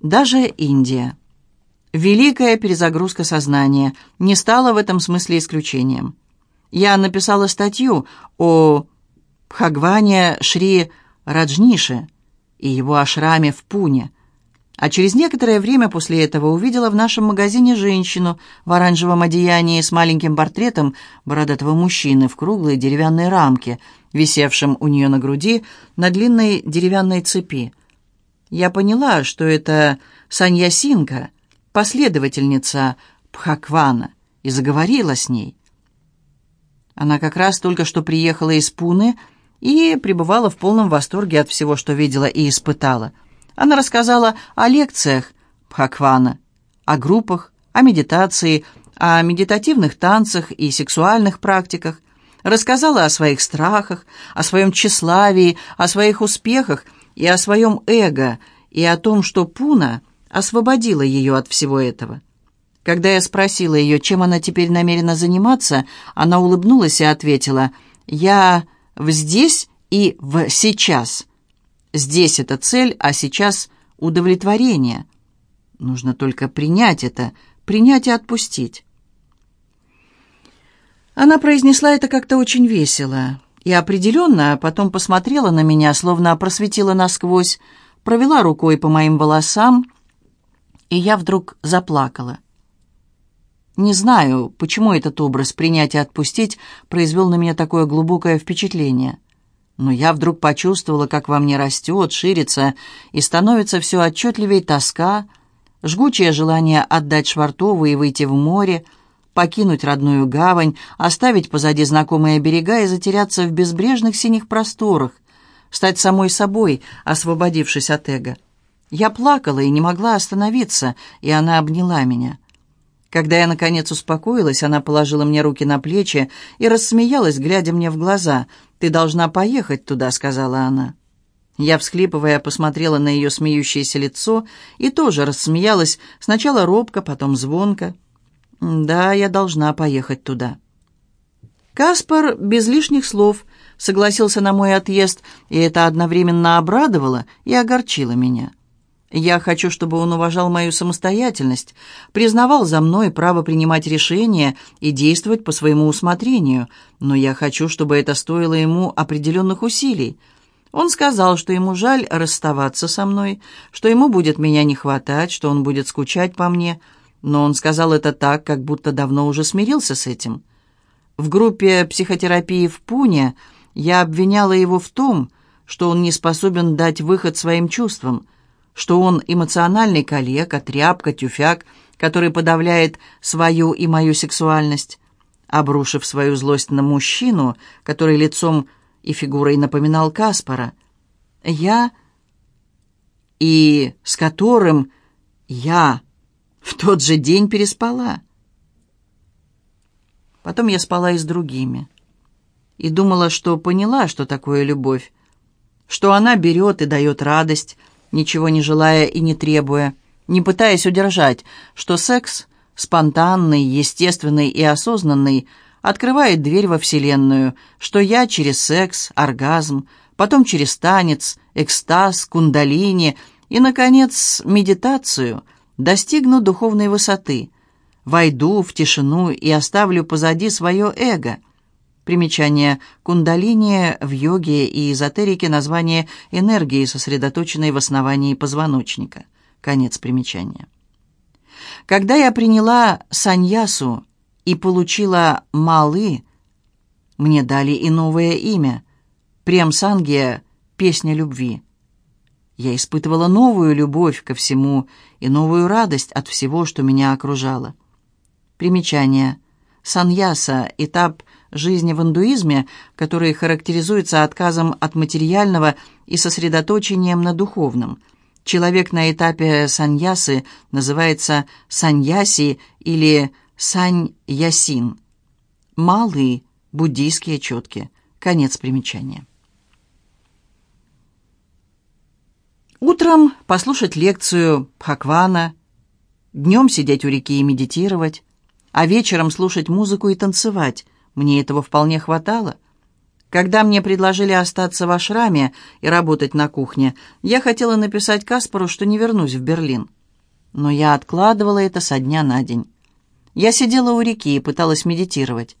Даже Индия. Великая перезагрузка сознания не стала в этом смысле исключением. Я написала статью о Бхагване Шри Раджнише и его ашраме в Пуне, а через некоторое время после этого увидела в нашем магазине женщину в оранжевом одеянии с маленьким портретом бородатого мужчины в круглой деревянной рамке, висевшем у нее на груди на длинной деревянной цепи. Я поняла, что это Саньясинка, последовательница Пхаквана, и заговорила с ней. Она как раз только что приехала из Пуны и пребывала в полном восторге от всего, что видела и испытала. Она рассказала о лекциях Пхаквана, о группах, о медитации, о медитативных танцах и сексуальных практиках, рассказала о своих страхах, о своем тщеславии, о своих успехах и о своем эго, и о том, что Пуна освободила ее от всего этого. Когда я спросила ее, чем она теперь намерена заниматься, она улыбнулась и ответила, «Я в здесь и в сейчас. Здесь это цель, а сейчас удовлетворение. Нужно только принять это, принять и отпустить». Она произнесла это как-то очень весело и определенно потом посмотрела на меня, словно просветила насквозь, провела рукой по моим волосам, и я вдруг заплакала. Не знаю, почему этот образ «принять и отпустить» произвел на меня такое глубокое впечатление. Но я вдруг почувствовала, как во мне растет, ширится и становится все отчетливее тоска, жгучее желание отдать Швартову и выйти в море, покинуть родную гавань, оставить позади знакомые берега и затеряться в безбрежных синих просторах, стать самой собой, освободившись от эго. Я плакала и не могла остановиться, и она обняла меня. Когда я, наконец, успокоилась, она положила мне руки на плечи и рассмеялась, глядя мне в глаза. «Ты должна поехать туда», — сказала она. Я, всхлипывая, посмотрела на ее смеющееся лицо и тоже рассмеялась, сначала робко, потом звонко. «Да, я должна поехать туда». Каспар без лишних слов согласился на мой отъезд, и это одновременно обрадовало и огорчило меня. Я хочу, чтобы он уважал мою самостоятельность, признавал за мной право принимать решения и действовать по своему усмотрению, но я хочу, чтобы это стоило ему определенных усилий. Он сказал, что ему жаль расставаться со мной, что ему будет меня не хватать, что он будет скучать по мне, но он сказал это так, как будто давно уже смирился с этим. В группе психотерапии в Пуне я обвиняла его в том, что он не способен дать выход своим чувствам – что он эмоциональный калека, тряпка, тюфяк, который подавляет свою и мою сексуальность. Обрушив свою злость на мужчину, который лицом и фигурой напоминал Каспара, я и с которым я в тот же день переспала. Потом я спала и с другими. И думала, что поняла, что такое любовь, что она берет и дает радость, ничего не желая и не требуя, не пытаясь удержать, что секс, спонтанный, естественный и осознанный, открывает дверь во Вселенную, что я через секс, оргазм, потом через танец, экстаз, кундалини и, наконец, медитацию достигну духовной высоты, войду в тишину и оставлю позади свое эго – Примечание. Кундалини в йоге и эзотерике название энергии, сосредоточенной в основании позвоночника. Конец примечания. Когда я приняла саньясу и получила малы, мне дали и новое имя – Премсангия – песня любви. Я испытывала новую любовь ко всему и новую радость от всего, что меня окружало. Примечание. Саньяса – этап жизни в индуизме, который характеризуется отказом от материального и сосредоточением на духовном. Человек на этапе саньясы называется саньяси или саньясин. Малые буддийские четки. Конец примечания. Утром послушать лекцию Пхаквана, днем сидеть у реки и медитировать, а вечером слушать музыку и танцевать – мне этого вполне хватало. Когда мне предложили остаться в ашраме и работать на кухне, я хотела написать Каспару, что не вернусь в Берлин. Но я откладывала это со дня на день. Я сидела у реки и пыталась медитировать.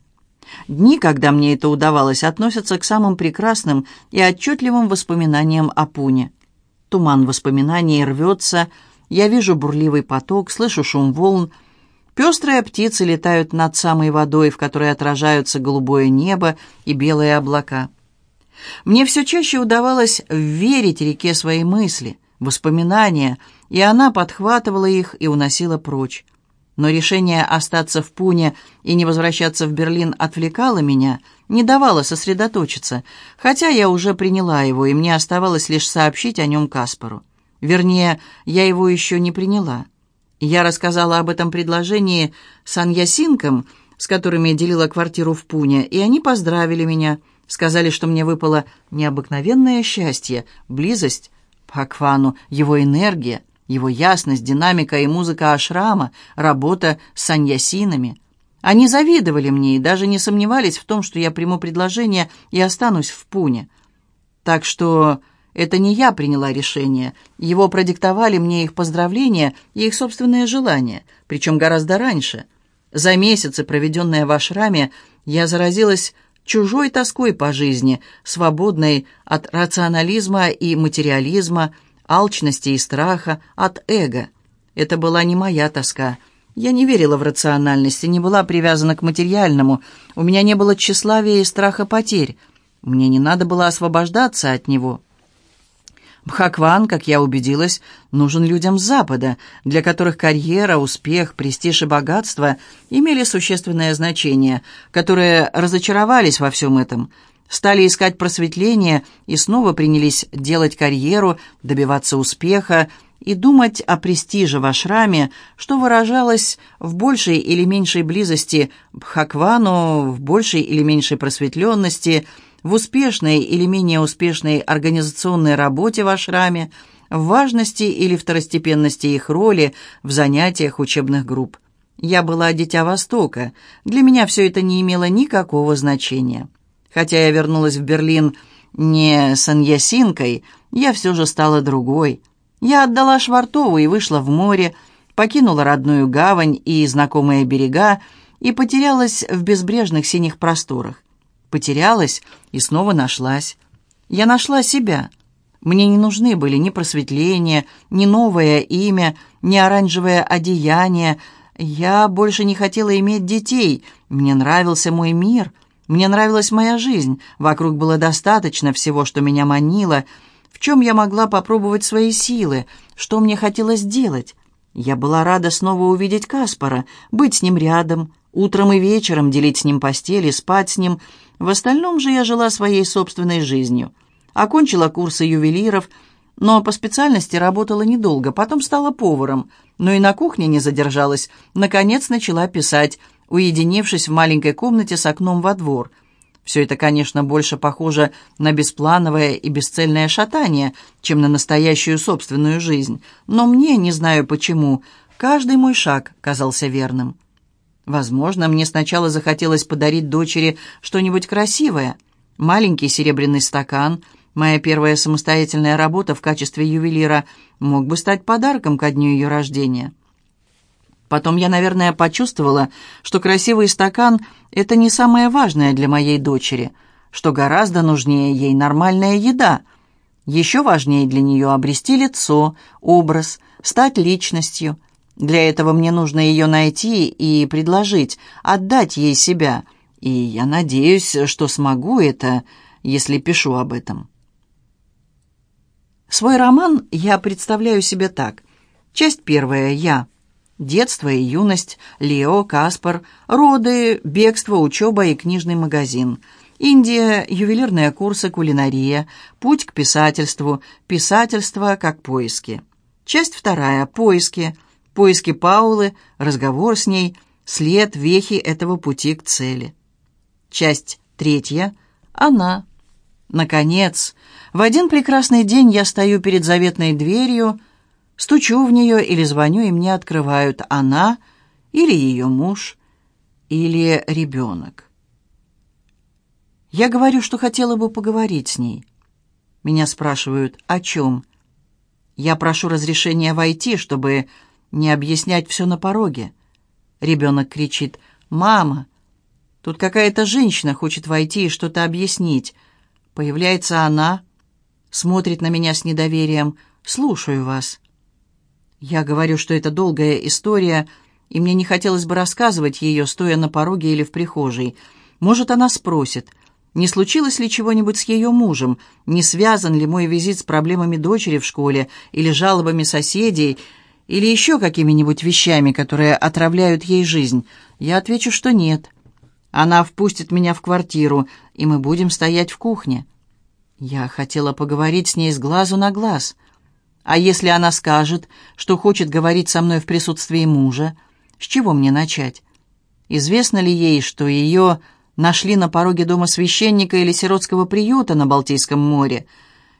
Дни, когда мне это удавалось, относятся к самым прекрасным и отчетливым воспоминаниям о Пуне. Туман воспоминаний рвется, я вижу бурливый поток, слышу шум волн, Пестрые птицы летают над самой водой, в которой отражаются голубое небо и белые облака. Мне все чаще удавалось верить реке свои мысли, воспоминания, и она подхватывала их и уносила прочь. Но решение остаться в Пуне и не возвращаться в Берлин отвлекало меня, не давало сосредоточиться, хотя я уже приняла его, и мне оставалось лишь сообщить о нем Каспару. Вернее, я его еще не приняла. Я рассказала об этом предложении саньясинкам, с которыми делила квартиру в Пуне, и они поздравили меня, сказали, что мне выпало необыкновенное счастье, близость Пхаквану, его энергия, его ясность, динамика и музыка ашрама, работа с саньясинами. Они завидовали мне и даже не сомневались в том, что я приму предложение и останусь в Пуне. Так что это не я приняла решение. Его продиктовали мне их поздравления и их собственные желания, причем гораздо раньше. За месяцы, проведенные в ашраме, я заразилась чужой тоской по жизни, свободной от рационализма и материализма, алчности и страха, от эго. Это была не моя тоска. Я не верила в рациональность и не была привязана к материальному. У меня не было тщеславия и страха потерь. Мне не надо было освобождаться от него. Бхакван, как я убедилась, нужен людям с Запада, для которых карьера, успех, престиж и богатство имели существенное значение, которые разочаровались во всем этом, стали искать просветления и снова принялись делать карьеру, добиваться успеха и думать о престиже в ашраме, что выражалось в большей или меньшей близости Бхаквану, в большей или меньшей просветленности – в успешной или менее успешной организационной работе в ашраме, в важности или второстепенности их роли в занятиях учебных групп. Я была дитя Востока, для меня все это не имело никакого значения. Хотя я вернулась в Берлин не саньясинкой, я все же стала другой. Я отдала Швартову и вышла в море, покинула родную гавань и знакомые берега и потерялась в безбрежных синих просторах. Потерялась и снова нашлась. Я нашла себя. Мне не нужны были ни просветление, ни новое имя, ни оранжевое одеяние. Я больше не хотела иметь детей. Мне нравился мой мир. Мне нравилась моя жизнь. Вокруг было достаточно всего, что меня манило. В чем я могла попробовать свои силы? Что мне хотелось делать? Я была рада снова увидеть Каспара, быть с ним рядом, утром и вечером делить с ним постель и спать с ним — в остальном же я жила своей собственной жизнью. Окончила курсы ювелиров, но по специальности работала недолго, потом стала поваром, но и на кухне не задержалась. Наконец начала писать, уединившись в маленькой комнате с окном во двор. Все это, конечно, больше похоже на бесплановое и бесцельное шатание, чем на настоящую собственную жизнь. Но мне, не знаю почему, каждый мой шаг казался верным. Возможно, мне сначала захотелось подарить дочери что-нибудь красивое. Маленький серебряный стакан, моя первая самостоятельная работа в качестве ювелира, мог бы стать подарком ко дню ее рождения. Потом я, наверное, почувствовала, что красивый стакан — это не самое важное для моей дочери, что гораздо нужнее ей нормальная еда. Еще важнее для нее обрести лицо, образ, стать личностью — для этого мне нужно ее найти и предложить, отдать ей себя. И я надеюсь, что смогу это, если пишу об этом. Свой роман я представляю себе так. Часть первая – я. Детство и юность, Лео, Каспар, роды, бегство, учеба и книжный магазин. Индия, ювелирные курсы, кулинария, путь к писательству, писательство как поиски. Часть вторая – поиски – Поиски Паулы, разговор с ней, след, вехи этого пути к цели. Часть третья. Она. Наконец, в один прекрасный день я стою перед заветной дверью, стучу в нее или звоню, и мне открывают она или ее муж, или ребенок. Я говорю, что хотела бы поговорить с ней. Меня спрашивают, о чем? Я прошу разрешения войти, чтобы не объяснять все на пороге. Ребенок кричит, «Мама, тут какая-то женщина хочет войти и что-то объяснить». Появляется она, смотрит на меня с недоверием, «Слушаю вас». Я говорю, что это долгая история, и мне не хотелось бы рассказывать ее, стоя на пороге или в прихожей. Может, она спросит, не случилось ли чего-нибудь с ее мужем, не связан ли мой визит с проблемами дочери в школе или жалобами соседей, или еще какими-нибудь вещами, которые отравляют ей жизнь. Я отвечу, что нет. Она впустит меня в квартиру, и мы будем стоять в кухне. Я хотела поговорить с ней с глазу на глаз. А если она скажет, что хочет говорить со мной в присутствии мужа, с чего мне начать? Известно ли ей, что ее нашли на пороге дома священника или сиротского приюта на Балтийском море?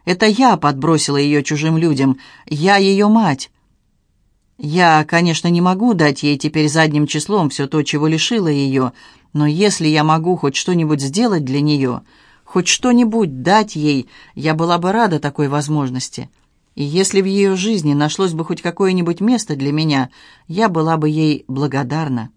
Это я подбросила ее чужим людям, я ее мать. Я, конечно, не могу дать ей теперь задним числом все то, чего лишила ее, но если я могу хоть что-нибудь сделать для нее, хоть что-нибудь дать ей, я была бы рада такой возможности. И если в ее жизни нашлось бы хоть какое-нибудь место для меня, я была бы ей благодарна.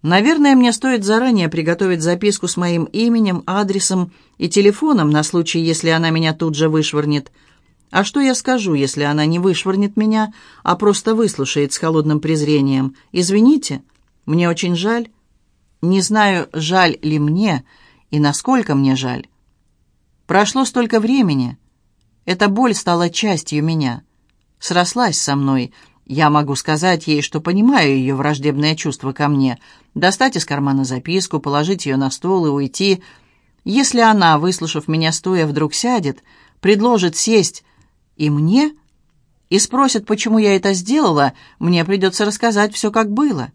Наверное, мне стоит заранее приготовить записку с моим именем, адресом и телефоном на случай, если она меня тут же вышвырнет – а что я скажу, если она не вышвырнет меня, а просто выслушает с холодным презрением? Извините, мне очень жаль. Не знаю, жаль ли мне и насколько мне жаль. Прошло столько времени. Эта боль стала частью меня. Срослась со мной. Я могу сказать ей, что понимаю ее враждебное чувство ко мне. Достать из кармана записку, положить ее на стол и уйти. Если она, выслушав меня стоя, вдруг сядет, предложит сесть и мне? И спросят, почему я это сделала, мне придется рассказать все, как было.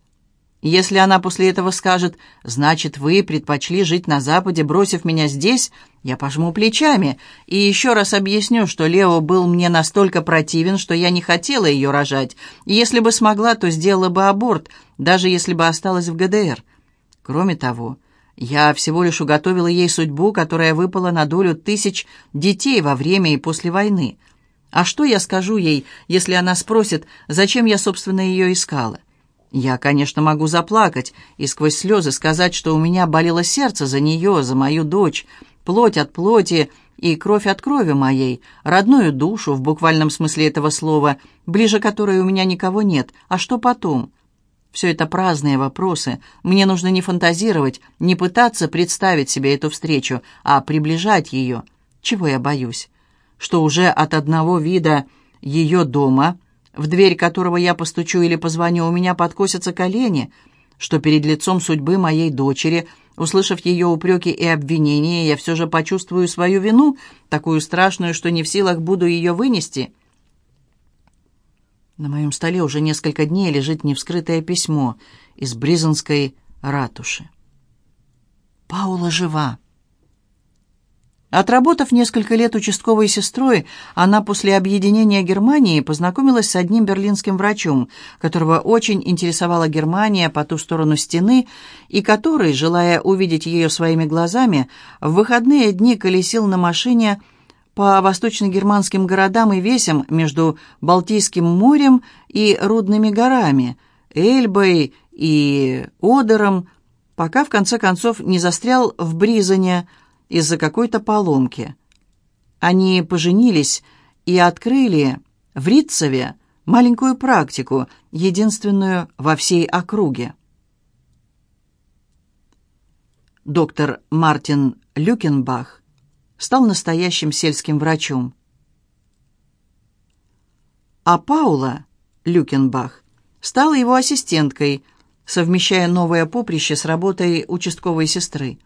Если она после этого скажет, значит, вы предпочли жить на Западе, бросив меня здесь, я пожму плечами и еще раз объясню, что Лео был мне настолько противен, что я не хотела ее рожать, и если бы смогла, то сделала бы аборт, даже если бы осталась в ГДР. Кроме того, я всего лишь уготовила ей судьбу, которая выпала на долю тысяч детей во время и после войны – а что я скажу ей, если она спросит, зачем я, собственно, ее искала? Я, конечно, могу заплакать и сквозь слезы сказать, что у меня болело сердце за нее, за мою дочь, плоть от плоти и кровь от крови моей, родную душу, в буквальном смысле этого слова, ближе которой у меня никого нет. А что потом? Все это праздные вопросы. Мне нужно не фантазировать, не пытаться представить себе эту встречу, а приближать ее. Чего я боюсь? что уже от одного вида ее дома, в дверь которого я постучу или позвоню, у меня подкосятся колени, что перед лицом судьбы моей дочери, услышав ее упреки и обвинения, я все же почувствую свою вину, такую страшную, что не в силах буду ее вынести. На моем столе уже несколько дней лежит невскрытое письмо из Бризанской ратуши. Паула жива. Отработав несколько лет участковой сестрой, она после объединения Германии познакомилась с одним берлинским врачом, которого очень интересовала Германия по ту сторону стены, и который, желая увидеть ее своими глазами, в выходные дни колесил на машине по восточно-германским городам и весям между Балтийским морем и Рудными горами, Эльбой и Одером, пока в конце концов не застрял в Бризане, из-за какой-то поломки. Они поженились и открыли в Ритцеве маленькую практику, единственную во всей округе. Доктор Мартин Люкенбах стал настоящим сельским врачом. А Паула Люкенбах стала его ассистенткой, совмещая новое поприще с работой участковой сестры.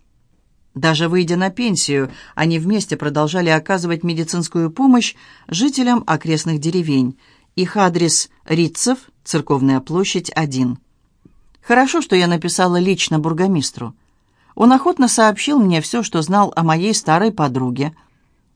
Даже выйдя на пенсию, они вместе продолжали оказывать медицинскую помощь жителям окрестных деревень. Их адрес Рицев, Церковная площадь, 1. Хорошо, что я написала лично бургомистру. Он охотно сообщил мне все, что знал о моей старой подруге.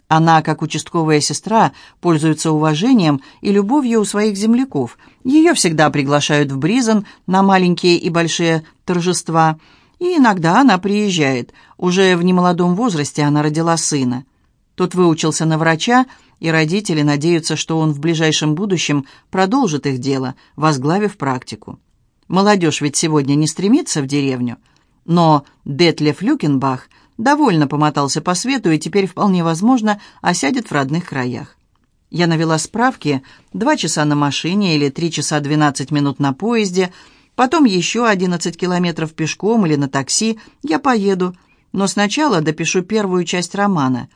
Она, как участковая сестра, пользуется уважением и любовью у своих земляков. Ее всегда приглашают в Бризен на маленькие и большие торжества – И иногда она приезжает. Уже в немолодом возрасте она родила сына. Тот выучился на врача, и родители надеются, что он в ближайшем будущем продолжит их дело, возглавив практику. Молодежь ведь сегодня не стремится в деревню. Но Детлев Люкенбах довольно помотался по свету и теперь вполне возможно осядет в родных краях. Я навела справки, два часа на машине или три часа двенадцать минут на поезде, потом еще одиннадцать километров пешком или на такси, я поеду, но сначала допишу первую часть романа.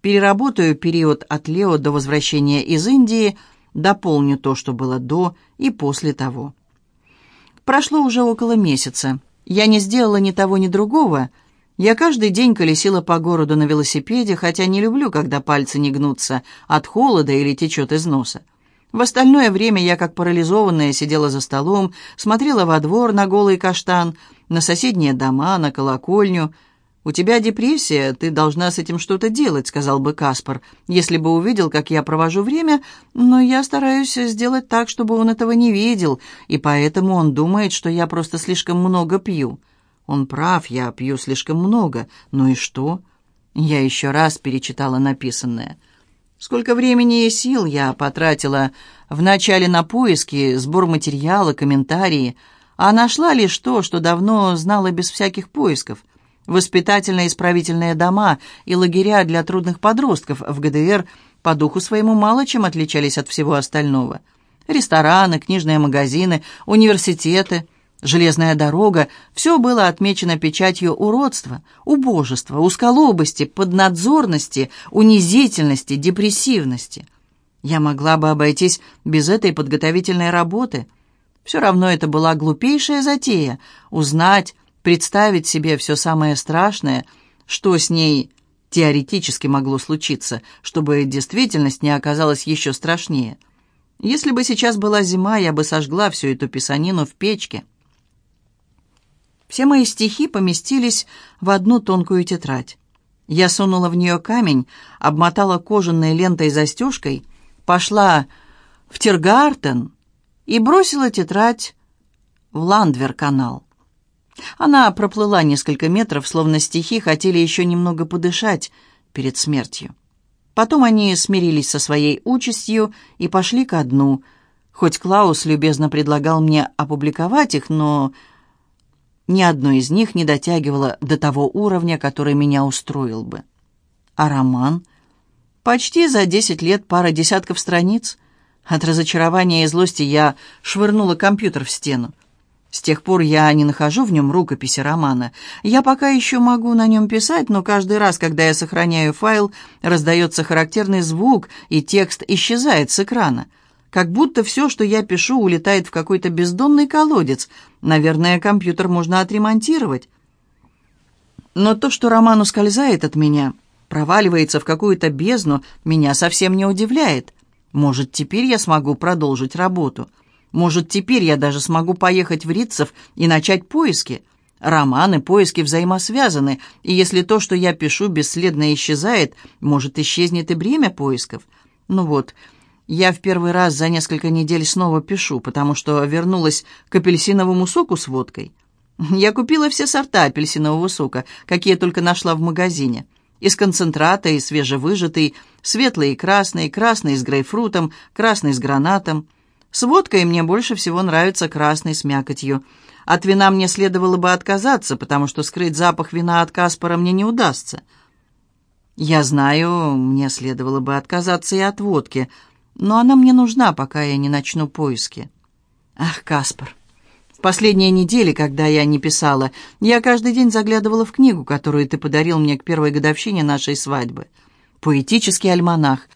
Переработаю период от Лео до возвращения из Индии, дополню то, что было до и после того. Прошло уже около месяца. Я не сделала ни того, ни другого. Я каждый день колесила по городу на велосипеде, хотя не люблю, когда пальцы не гнутся от холода или течет из носа. В остальное время я, как парализованная, сидела за столом, смотрела во двор на голый каштан, на соседние дома, на колокольню — «У тебя депрессия, ты должна с этим что-то делать», — сказал бы Каспар, «если бы увидел, как я провожу время, но я стараюсь сделать так, чтобы он этого не видел, и поэтому он думает, что я просто слишком много пью». Он прав, я пью слишком много. Ну и что? Я еще раз перечитала написанное. Сколько времени и сил я потратила вначале на поиски, сбор материала, комментарии, а нашла лишь то, что давно знала без всяких поисков — Воспитательно-исправительные дома и лагеря для трудных подростков в ГДР по духу своему мало чем отличались от всего остального. Рестораны, книжные магазины, университеты, железная дорога – все было отмечено печатью уродства, убожества, узколобости, поднадзорности, унизительности, депрессивности. Я могла бы обойтись без этой подготовительной работы. Все равно это была глупейшая затея – узнать, представить себе все самое страшное, что с ней теоретически могло случиться, чтобы действительность не оказалась еще страшнее. Если бы сейчас была зима, я бы сожгла всю эту писанину в печке. Все мои стихи поместились в одну тонкую тетрадь. Я сунула в нее камень, обмотала кожаной лентой застежкой, пошла в Тиргартен и бросила тетрадь в Ландвер-канал. Она проплыла несколько метров, словно стихи хотели еще немного подышать перед смертью. Потом они смирились со своей участью и пошли ко дну. Хоть Клаус любезно предлагал мне опубликовать их, но ни одно из них не дотягивало до того уровня, который меня устроил бы. А роман? Почти за десять лет пара десятков страниц. От разочарования и злости я швырнула компьютер в стену. С тех пор я не нахожу в нем рукописи романа. Я пока еще могу на нем писать, но каждый раз, когда я сохраняю файл, раздается характерный звук, и текст исчезает с экрана. Как будто все, что я пишу, улетает в какой-то бездонный колодец. Наверное, компьютер можно отремонтировать. Но то, что роман ускользает от меня, проваливается в какую-то бездну, меня совсем не удивляет. Может, теперь я смогу продолжить работу». Может, теперь я даже смогу поехать в Рицев и начать поиски? Романы, поиски взаимосвязаны, и если то, что я пишу, бесследно исчезает, может, исчезнет и бремя поисков. Ну вот, я в первый раз за несколько недель снова пишу, потому что вернулась к апельсиновому соку с водкой. Я купила все сорта апельсинового сока, какие только нашла в магазине. Из концентрата и свежевыжатый, светлый и красный, красный с грейпфрутом, красный с гранатом – с водкой мне больше всего нравится красный с мякотью. От вина мне следовало бы отказаться, потому что скрыть запах вина от Каспара мне не удастся. Я знаю, мне следовало бы отказаться и от водки, но она мне нужна, пока я не начну поиски. Ах, Каспар. В последние недели, когда я не писала, я каждый день заглядывала в книгу, которую ты подарил мне к первой годовщине нашей свадьбы. Поэтический альманах.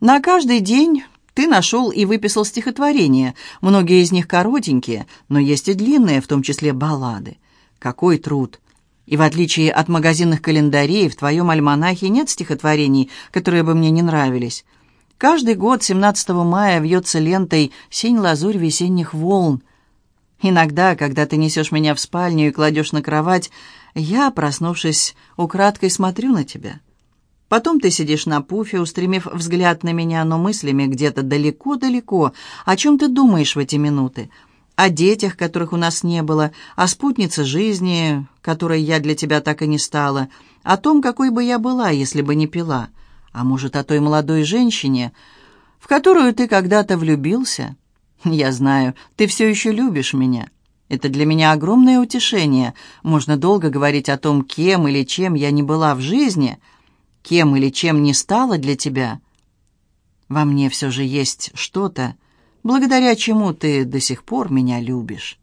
На каждый день ты нашел и выписал стихотворения. Многие из них коротенькие, но есть и длинные, в том числе баллады. Какой труд! И в отличие от магазинных календарей, в твоем альманахе нет стихотворений, которые бы мне не нравились. Каждый год 17 мая вьется лентой «Синь-лазурь весенних волн». Иногда, когда ты несешь меня в спальню и кладешь на кровать, я, проснувшись, украдкой смотрю на тебя. Потом ты сидишь на пуфе, устремив взгляд на меня, но мыслями где-то далеко-далеко. О чем ты думаешь в эти минуты? о детях, которых у нас не было, о спутнице жизни, которой я для тебя так и не стала, о том, какой бы я была, если бы не пила, а может, о той молодой женщине, в которую ты когда-то влюбился. Я знаю, ты все еще любишь меня. Это для меня огромное утешение. Можно долго говорить о том, кем или чем я не была в жизни, кем или чем не стала для тебя. Во мне все же есть что-то, благодаря чему ты до сих пор меня любишь.